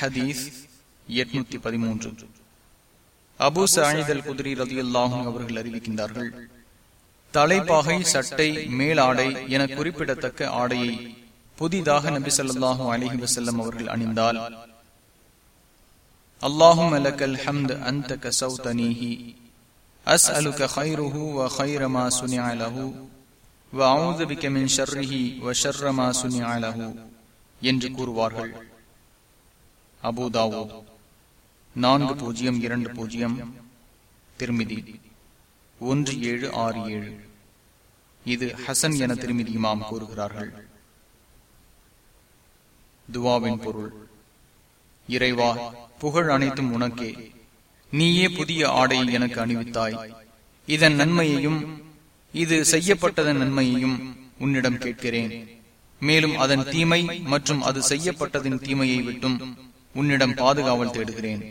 ஹதீஸ் எட்நூத்தி பதிமூன்று. அபு சாயிதல் குதிரி ரதியுல்லாஹும் அவர்கள் அறிவிக்கின்றார்கள் தலைப்பாகை சட்டை மேலாடை என குறிப்பிடத்தக்க ஆடையை புதிதாக நபி சொல்லாஹு அலிஹி வசல்லம் அவர்கள் அணிந்தால் அல்லாஹும் அலக்கல் ஹம்த் அந்த கசௌ தனீஹி அஸ் அலுக ஹைருஹு வ ஹைரமா சுனியாலஹு வ அவுதுபிக்க மின் ஷர்ரிஹி வ ஷர்ரமா சுனியாலஹு என்று கூறுவார்கள். அபுதாவோ நான்கு பூஜ்ஜியம் இரண்டு பூஜ்ஜியம். திருமிதி. ஒன்று ஏழு ஆறு ஏழு. இது ஹசன் என திருமிதி இமாம் கூறுகிறார்கள். துவாவின் பொருள். இறைவா புகழ் அனைத்தும் உனக்கே. நீயே புதிய ஆடையை எனக்கு அணிவித்தாய். இதன் நன்மையையும் இது செய்யப்பட்டதன் நன்மையையும் உன்னிடம் கேட்கிறேன். மேலும் அதன் தீமை மற்றும் அது செய்யப்பட்டதின் தீமையை விட்டும் உன்னிடம் பாதுகாவல் தேடுகிறேன்.